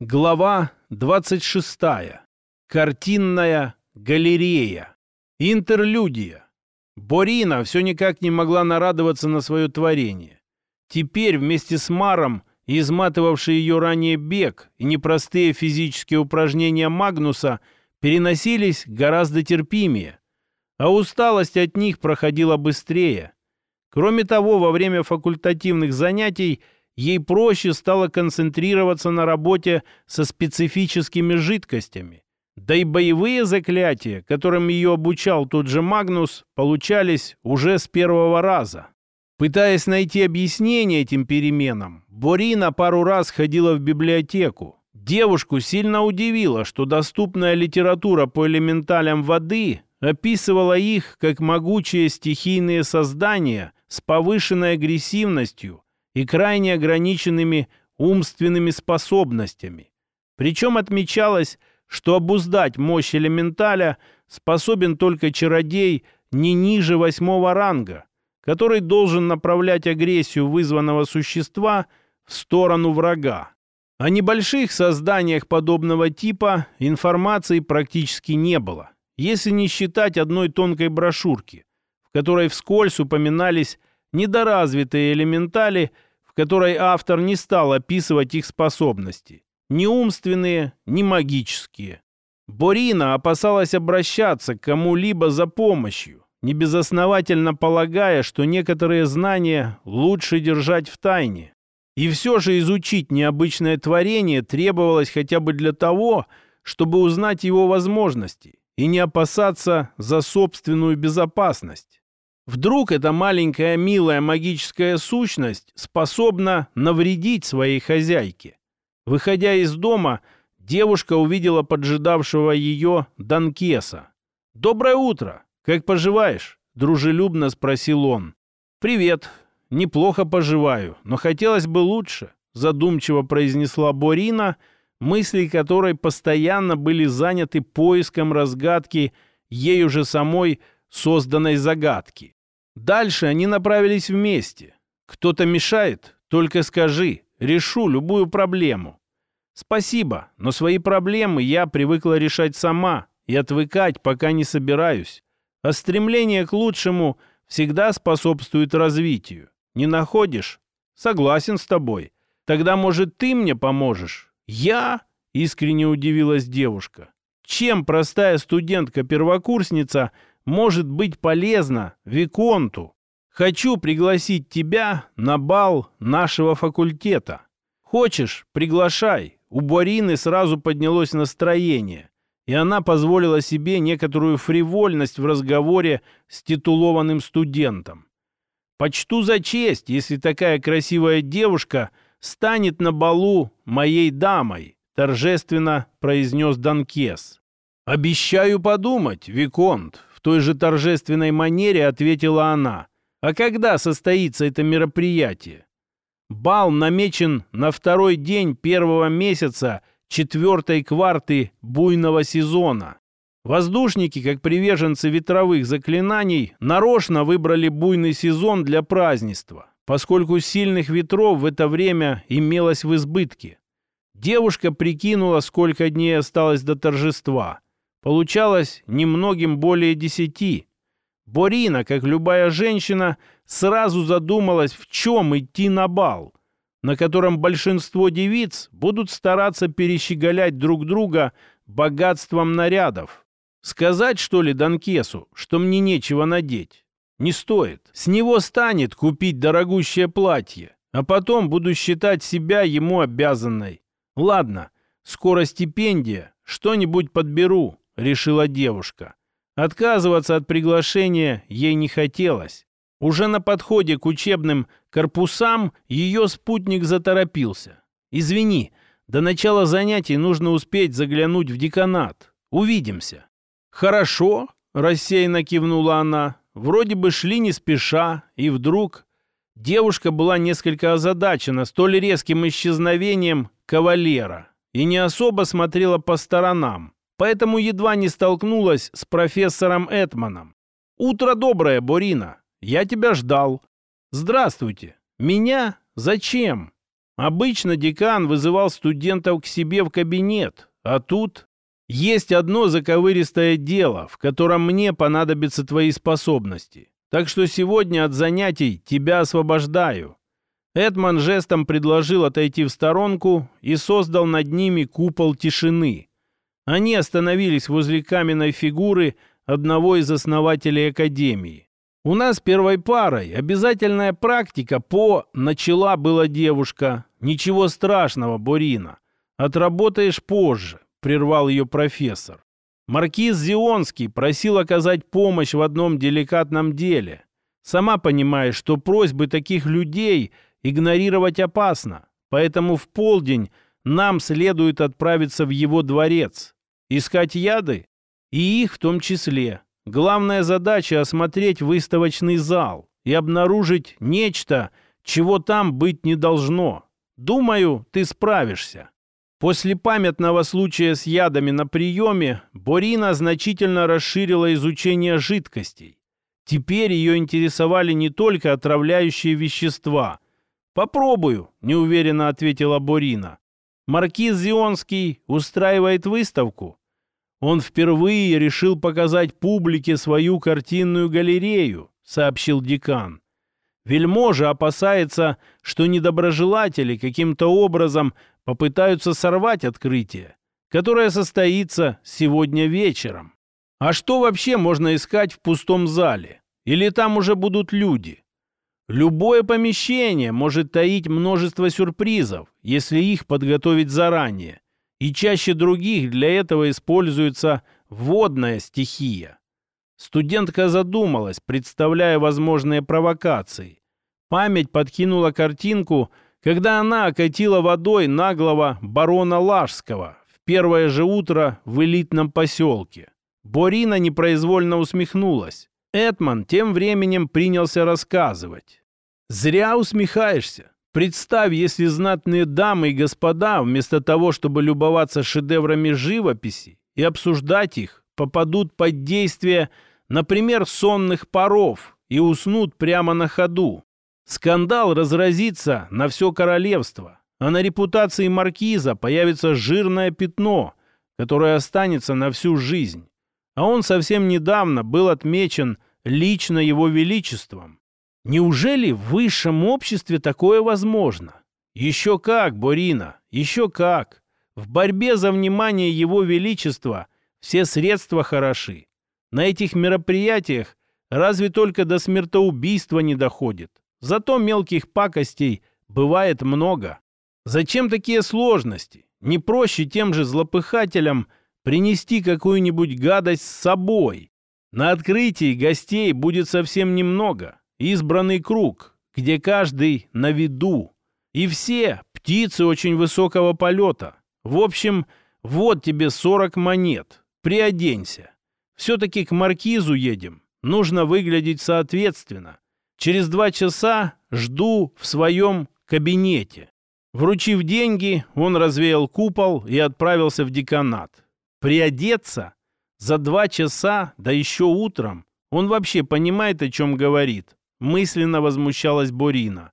Глава 26. Картинная галерея. Интерлюдия. Борина все никак не могла нарадоваться на свое творение. Теперь вместе с Маром, изматывавший ее ранее бег и непростые физические упражнения Магнуса, переносились гораздо терпимее, а усталость от них проходила быстрее. Кроме того, во время факультативных занятий – ей проще стало концентрироваться на работе со специфическими жидкостями. Да и боевые заклятия, которым ее обучал тот же Магнус, получались уже с первого раза. Пытаясь найти объяснение этим переменам, Борина пару раз ходила в библиотеку. Девушку сильно удивило, что доступная литература по элементалям воды описывала их как могучие стихийные создания с повышенной агрессивностью и крайне ограниченными умственными способностями. Причем отмечалось, что обуздать мощь элементаля способен только чародей не ниже восьмого ранга, который должен направлять агрессию вызванного существа в сторону врага. О небольших созданиях подобного типа информации практически не было, если не считать одной тонкой брошюрки, в которой вскользь упоминались недоразвитые элементали – которой автор не стал описывать их способности. Ни умственные, ни магические. Борина опасалась обращаться к кому-либо за помощью, небезосновательно полагая, что некоторые знания лучше держать в тайне. И все же изучить необычное творение требовалось хотя бы для того, чтобы узнать его возможности и не опасаться за собственную безопасность. Вдруг эта маленькая милая магическая сущность способна навредить своей хозяйке. Выходя из дома, девушка увидела поджидавшего ее Данкеса. «Доброе утро! Как поживаешь?» — дружелюбно спросил он. «Привет. Неплохо поживаю, но хотелось бы лучше», — задумчиво произнесла Борина, мысли которой постоянно были заняты поиском разгадки ею же самой созданной загадки. Дальше они направились вместе. Кто-то мешает? Только скажи. Решу любую проблему. Спасибо, но свои проблемы я привыкла решать сама и отвыкать пока не собираюсь. А стремление к лучшему всегда способствует развитию. Не находишь? Согласен с тобой. Тогда, может, ты мне поможешь? Я? Искренне удивилась девушка. Чем простая студентка-первокурсница – может быть полезно Виконту. Хочу пригласить тебя на бал нашего факультета. Хочешь, приглашай. У Борины сразу поднялось настроение, и она позволила себе некоторую фривольность в разговоре с титулованным студентом. «Почту за честь, если такая красивая девушка станет на балу моей дамой», торжественно произнес Данкес. «Обещаю подумать, Виконт той же торжественной манере ответила она. «А когда состоится это мероприятие?» Бал намечен на второй день первого месяца четвертой кварты буйного сезона. Воздушники, как приверженцы ветровых заклинаний, нарочно выбрали буйный сезон для празднества, поскольку сильных ветров в это время имелось в избытке. Девушка прикинула, сколько дней осталось до торжества – Получалось немногим более десяти. Борина, как любая женщина, сразу задумалась, в чем идти на бал, на котором большинство девиц будут стараться перещеголять друг друга богатством нарядов. Сказать, что ли, Донкесу, что мне нечего надеть? Не стоит. С него станет купить дорогущее платье, а потом буду считать себя ему обязанной. Ладно, скоро стипендия, что-нибудь подберу, решила девушка. Отказываться от приглашения ей не хотелось. Уже на подходе к учебным корпусам ее спутник заторопился. «Извини, до начала занятий нужно успеть заглянуть в деканат. Увидимся». «Хорошо», — рассеянно кивнула она. Вроде бы шли не спеша, и вдруг... Девушка была несколько озадачена столь резким исчезновением кавалера и не особо смотрела по сторонам поэтому едва не столкнулась с профессором Этманом. «Утро доброе, Борина. Я тебя ждал». «Здравствуйте. Меня? Зачем?» Обычно декан вызывал студентов к себе в кабинет, а тут есть одно заковыристое дело, в котором мне понадобятся твои способности. Так что сегодня от занятий тебя освобождаю». Эдман жестом предложил отойти в сторонку и создал над ними купол тишины. Они остановились возле каменной фигуры одного из основателей Академии. У нас первой парой обязательная практика по «начала была девушка». Ничего страшного, Борина. Отработаешь позже, прервал ее профессор. Маркиз Зионский просил оказать помощь в одном деликатном деле. Сама понимаешь, что просьбы таких людей игнорировать опасно, поэтому в полдень нам следует отправиться в его дворец. Искать яды? И их в том числе. Главная задача — осмотреть выставочный зал и обнаружить нечто, чего там быть не должно. Думаю, ты справишься. После памятного случая с ядами на приеме Борина значительно расширила изучение жидкостей. Теперь ее интересовали не только отравляющие вещества. «Попробую», — неуверенно ответила Борина. «Маркиз Зионский устраивает выставку?» Он впервые решил показать публике свою картинную галерею, сообщил декан. Вельможа опасается, что недоброжелатели каким-то образом попытаются сорвать открытие, которое состоится сегодня вечером. А что вообще можно искать в пустом зале? Или там уже будут люди? Любое помещение может таить множество сюрпризов, если их подготовить заранее и чаще других для этого используется водная стихия. Студентка задумалась, представляя возможные провокации. Память подкинула картинку, когда она окатила водой наглого барона Лажского в первое же утро в элитном поселке. Борина непроизвольно усмехнулась. Этман тем временем принялся рассказывать. «Зря усмехаешься. Представь, если знатные дамы и господа, вместо того, чтобы любоваться шедеврами живописи и обсуждать их, попадут под действие, например, сонных паров и уснут прямо на ходу. Скандал разразится на все королевство, а на репутации маркиза появится жирное пятно, которое останется на всю жизнь. А он совсем недавно был отмечен лично его величеством. Неужели в высшем обществе такое возможно? Еще как, Борина, еще как. В борьбе за внимание Его Величества все средства хороши. На этих мероприятиях разве только до смертоубийства не доходит. Зато мелких пакостей бывает много. Зачем такие сложности? Не проще тем же злопыхателям принести какую-нибудь гадость с собой. На открытии гостей будет совсем немного избранный круг, где каждый на виду. И все птицы очень высокого полета. В общем, вот тебе 40 монет. Приоденься. Все-таки к маркизу едем. Нужно выглядеть соответственно. Через два часа жду в своем кабинете. Вручив деньги, он развеял купол и отправился в деканат. Приодеться? За два часа, да еще утром. Он вообще понимает, о чем говорит. Мысленно возмущалась Борина.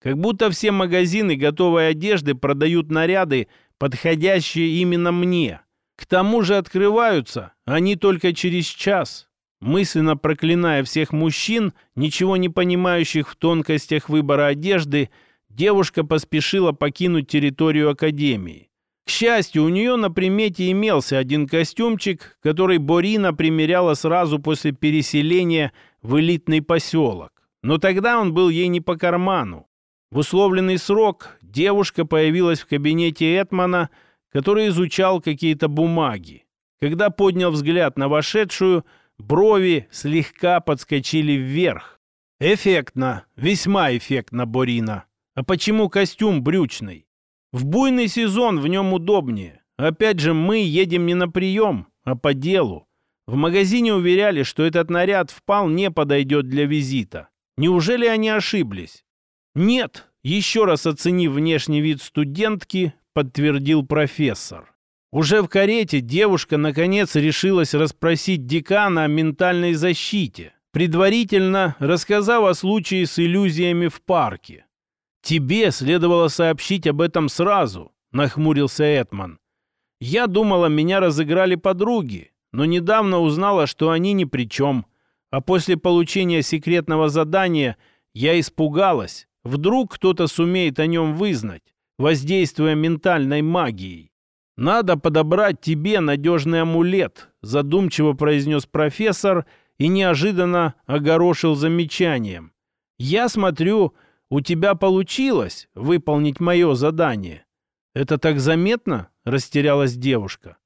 Как будто все магазины готовой одежды продают наряды, подходящие именно мне. К тому же открываются они только через час. Мысленно проклиная всех мужчин, ничего не понимающих в тонкостях выбора одежды, девушка поспешила покинуть территорию Академии. К счастью, у нее на примете имелся один костюмчик, который Борина примеряла сразу после переселения в элитный поселок. Но тогда он был ей не по карману. В условленный срок девушка появилась в кабинете Этмана, который изучал какие-то бумаги. Когда поднял взгляд на вошедшую, брови слегка подскочили вверх. Эффектно, весьма эффектно, Борина. А почему костюм брючный? В буйный сезон в нем удобнее. Опять же, мы едем не на прием, а по делу. В магазине уверяли, что этот наряд вполне подойдет для визита. Неужели они ошиблись? Нет, еще раз оценив внешний вид студентки, подтвердил профессор. Уже в карете девушка наконец решилась расспросить декана о ментальной защите, предварительно рассказав о случае с иллюзиями в парке. «Тебе следовало сообщить об этом сразу», — нахмурился Этман. «Я думала, меня разыграли подруги, но недавно узнала, что они ни при чем. А после получения секретного задания я испугалась. Вдруг кто-то сумеет о нем вызнать, воздействуя ментальной магией. «Надо подобрать тебе надежный амулет», задумчиво произнес профессор и неожиданно огорошил замечанием. «Я смотрю, у тебя получилось выполнить мое задание». «Это так заметно?» — растерялась девушка.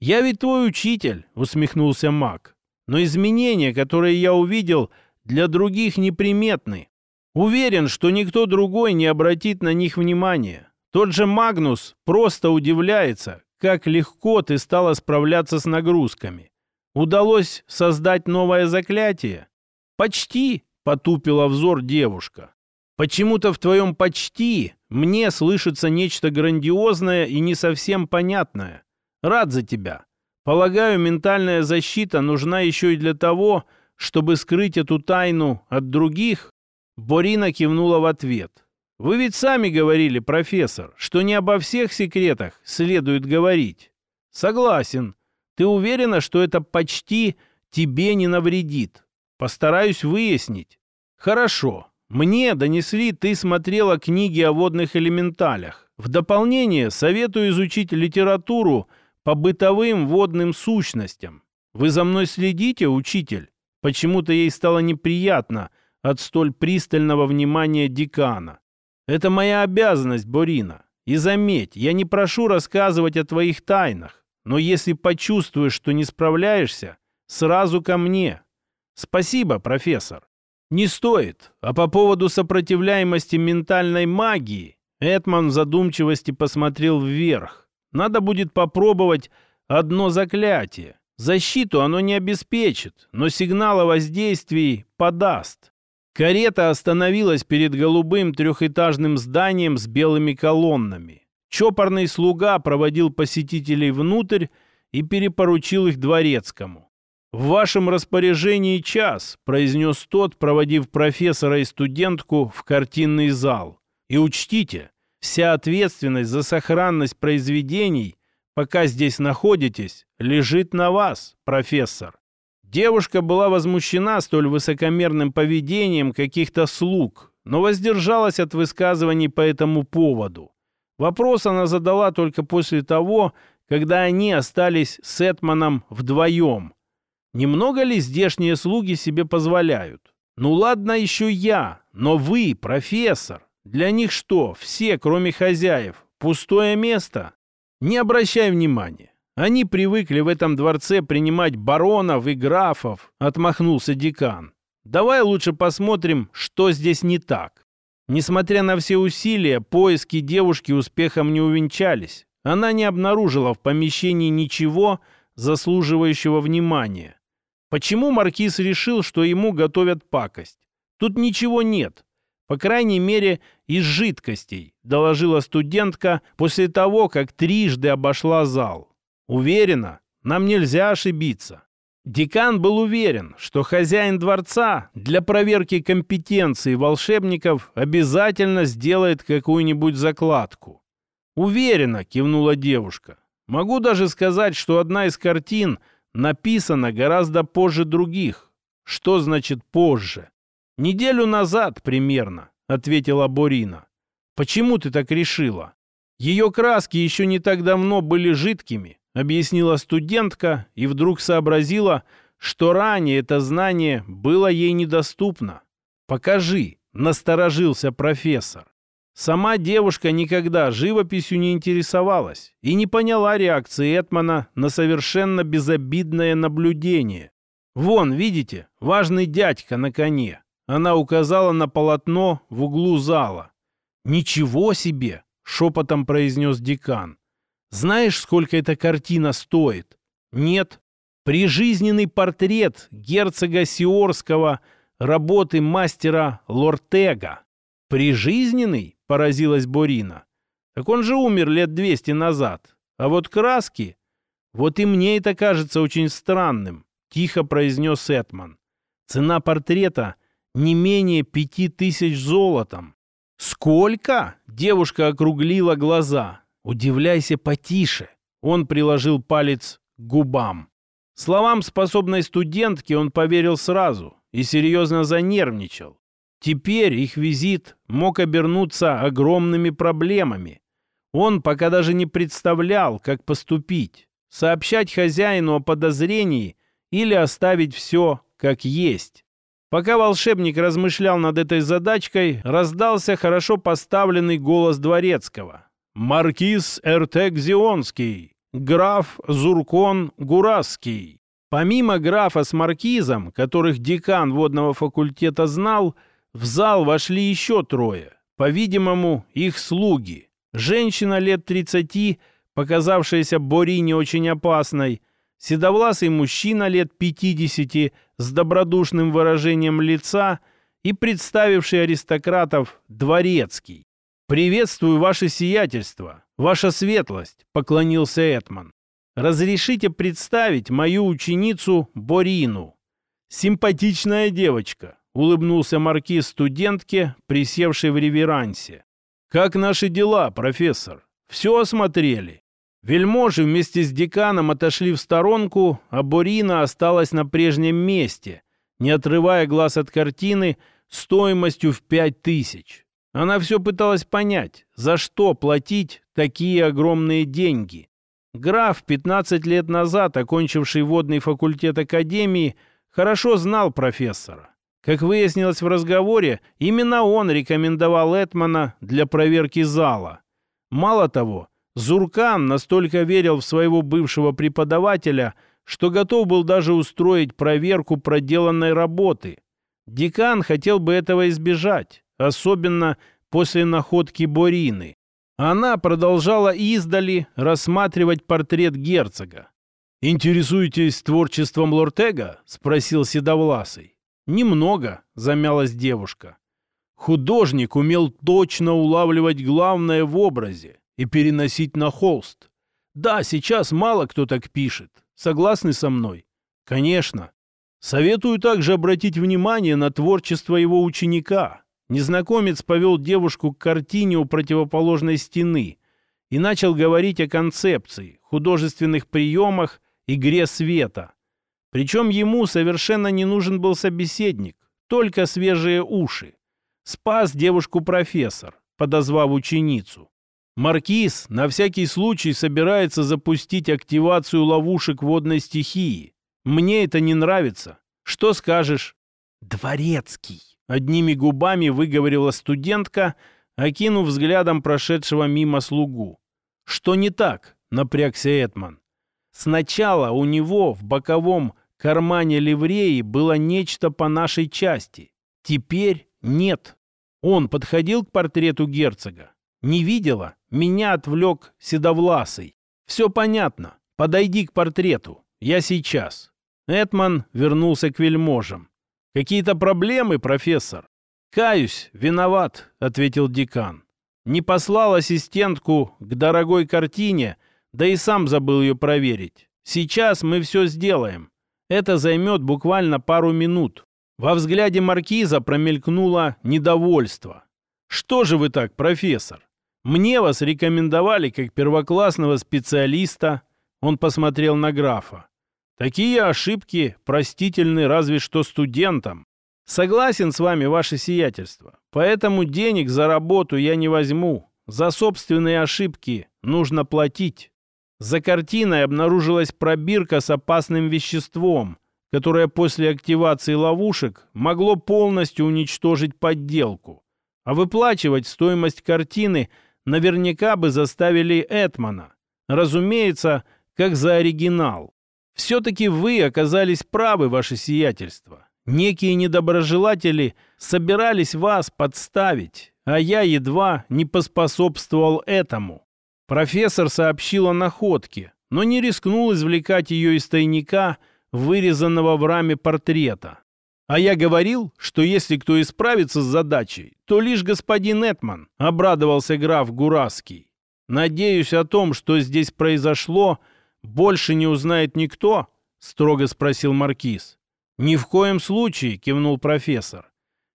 «Я ведь твой учитель», — усмехнулся маг. «Но изменения, которые я увидел, для других неприметны. Уверен, что никто другой не обратит на них внимания. Тот же Магнус просто удивляется, как легко ты стала справляться с нагрузками. Удалось создать новое заклятие? Почти, потупила взор девушка. Почему-то в твоем «почти» мне слышится нечто грандиозное и не совсем понятное. Рад за тебя. Полагаю, ментальная защита нужна еще и для того, чтобы скрыть эту тайну от других? Борина кивнула в ответ. Вы ведь сами говорили, профессор, что не обо всех секретах следует говорить. Согласен. Ты уверена, что это почти тебе не навредит? Постараюсь выяснить. Хорошо. Мне донесли, ты смотрела книги о водных элементалях. В дополнение советую изучить литературу по бытовым водным сущностям. Вы за мной следите, учитель? Почему-то ей стало неприятно от столь пристального внимания декана. Это моя обязанность, Борина. И заметь, я не прошу рассказывать о твоих тайнах, но если почувствуешь, что не справляешься, сразу ко мне. Спасибо, профессор. Не стоит. А по поводу сопротивляемости ментальной магии, Этман в задумчивости посмотрел вверх. Надо будет попробовать одно заклятие. Защиту оно не обеспечит, но сигнал о воздействии подаст. Карета остановилась перед голубым трехэтажным зданием с белыми колоннами. Чопорный слуга проводил посетителей внутрь и перепоручил их дворецкому. «В вашем распоряжении час», — произнес тот, проводив профессора и студентку в картинный зал. «И учтите, вся ответственность за сохранность произведений, пока здесь находитесь, лежит на вас, профессор». Девушка была возмущена столь высокомерным поведением каких-то слуг, но воздержалась от высказываний по этому поводу. Вопрос она задала только после того, когда они остались с Этманом вдвоем. Немного ли здешние слуги себе позволяют? Ну ладно еще я, но вы, профессор. Для них что, все, кроме хозяев, пустое место? Не обращай внимания. Они привыкли в этом дворце принимать баронов и графов, отмахнулся декан. Давай лучше посмотрим, что здесь не так. Несмотря на все усилия, поиски девушки успехом не увенчались. Она не обнаружила в помещении ничего, заслуживающего внимания. Почему маркиз решил, что ему готовят пакость? Тут ничего нет. По крайней мере, из жидкостей, доложила студентка после того, как трижды обошла зал. Уверена, нам нельзя ошибиться. Декан был уверен, что хозяин дворца для проверки компетенции волшебников обязательно сделает какую-нибудь закладку. «Уверена», — кивнула девушка. «Могу даже сказать, что одна из картин написана гораздо позже других». «Что значит позже?» «Неделю назад примерно», — ответила Борина. «Почему ты так решила?» Ее краски еще не так давно были жидкими, объяснила студентка и вдруг сообразила, что ранее это знание было ей недоступно. «Покажи», — насторожился профессор. Сама девушка никогда живописью не интересовалась и не поняла реакции Этмана на совершенно безобидное наблюдение. «Вон, видите, важный дядька на коне». Она указала на полотно в углу зала. «Ничего себе!» — шепотом произнес декан. Знаешь, сколько эта картина стоит? Нет. Прижизненный портрет герцога Сиорского работы мастера Лортега. Прижизненный? Поразилась Борина. Так он же умер лет двести назад. А вот краски... Вот и мне это кажется очень странным, тихо произнес Этман. Цена портрета не менее пяти тысяч золотом. «Сколько?» — девушка округлила глаза. «Удивляйся потише». Он приложил палец к губам. Словам способной студентки он поверил сразу и серьезно занервничал. Теперь их визит мог обернуться огромными проблемами. Он пока даже не представлял, как поступить. Сообщать хозяину о подозрении или оставить все как есть. Пока волшебник размышлял над этой задачкой, раздался хорошо поставленный голос дворецкого. «Маркиз Эртек-Зионский, граф Зуркон Гураский». Помимо графа с маркизом, которых декан водного факультета знал, в зал вошли еще трое. По-видимому, их слуги. Женщина лет 30, показавшаяся Борине очень опасной, седовласый мужчина лет 50 с добродушным выражением лица и представивший аристократов дворецкий. «Приветствую ваше сиятельство, ваша светлость», — поклонился Этман. «Разрешите представить мою ученицу Борину». «Симпатичная девочка», — улыбнулся маркиз студентке, присевшей в реверансе. «Как наши дела, профессор? Все осмотрели?» Вельможи вместе с деканом отошли в сторонку, а Борина осталась на прежнем месте, не отрывая глаз от картины стоимостью в пять тысяч. Она все пыталась понять, за что платить такие огромные деньги. Граф, 15 лет назад окончивший водный факультет Академии, хорошо знал профессора. Как выяснилось в разговоре, именно он рекомендовал Этмана для проверки зала. Мало того, Зуркан настолько верил в своего бывшего преподавателя, что готов был даже устроить проверку проделанной работы. Декан хотел бы этого избежать особенно после находки Борины. Она продолжала издали рассматривать портрет герцога. «Интересуетесь творчеством Лортега?» — спросил Седовласый. «Немного», — замялась девушка. Художник умел точно улавливать главное в образе и переносить на холст. Да, сейчас мало кто так пишет. Согласны со мной? Конечно. Советую также обратить внимание на творчество его ученика, Незнакомец повел девушку к картине у противоположной стены и начал говорить о концепции, художественных приемах, игре света. Причем ему совершенно не нужен был собеседник, только свежие уши. Спас девушку профессор, подозвав ученицу. Маркиз на всякий случай собирается запустить активацию ловушек водной стихии. Мне это не нравится. Что скажешь? Дворецкий. Одними губами выговорила студентка, окинув взглядом прошедшего мимо слугу. «Что не так?» — напрягся Этман. «Сначала у него в боковом кармане ливреи было нечто по нашей части. Теперь нет. Он подходил к портрету герцога. Не видела? Меня отвлек седовласый. Все понятно. Подойди к портрету. Я сейчас». Этман вернулся к вельможам. Какие-то проблемы, профессор? Каюсь, виноват, ответил декан. Не послал ассистентку к дорогой картине, да и сам забыл ее проверить. Сейчас мы все сделаем. Это займет буквально пару минут. Во взгляде маркиза промелькнуло недовольство. «Что же вы так, профессор? Мне вас рекомендовали как первоклассного специалиста». Он посмотрел на графа. Такие ошибки простительны разве что студентам. Согласен с вами, ваше сиятельство. Поэтому денег за работу я не возьму. За собственные ошибки нужно платить. За картиной обнаружилась пробирка с опасным веществом, которое после активации ловушек могло полностью уничтожить подделку. А выплачивать стоимость картины наверняка бы заставили Этмана. Разумеется, как за оригинал. Все-таки вы оказались правы, ваше сиятельство. Некие недоброжелатели собирались вас подставить, а я едва не поспособствовал этому. Профессор сообщил о находке, но не рискнул извлекать ее из тайника, вырезанного в раме портрета. А я говорил, что если кто исправится с задачей, то лишь господин Этман, обрадовался граф Гураский. Надеюсь о том, что здесь произошло, — больше не узнает никто?» — строго спросил Маркиз. «Ни в коем случае», — кивнул профессор.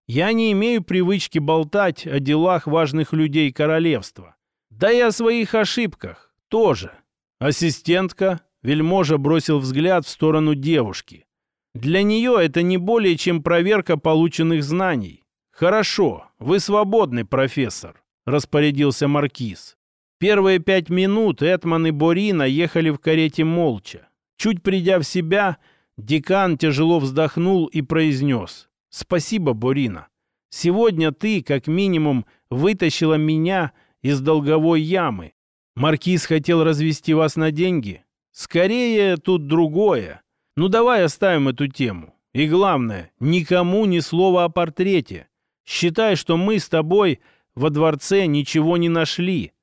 Я не имею привычки болтать о делах важных людей королевства. Да и о своих ошибках тоже. Ассистентка, вельможа бросил взгляд в сторону девушки. Для нее это не более чем проверка полученных знаний. Хорошо, вы свободны, профессор, распорядился маркиз. Первые пять минут Этман и Борина ехали в карете молча. Чуть придя в себя, декан тяжело вздохнул и произнес «Спасибо, Борина. Сегодня ты, как минимум, вытащила меня из долговой ямы. Маркиз хотел развести вас на деньги? Скорее, тут другое. Ну давай оставим эту тему. И главное, никому ни слова о портрете. Считай, что мы с тобой во дворце ничего не нашли.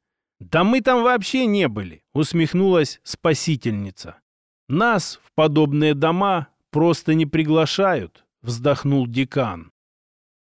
Да мы там вообще не были, усмехнулась спасительница. Нас в подобные дома просто не приглашают, вздохнул декан.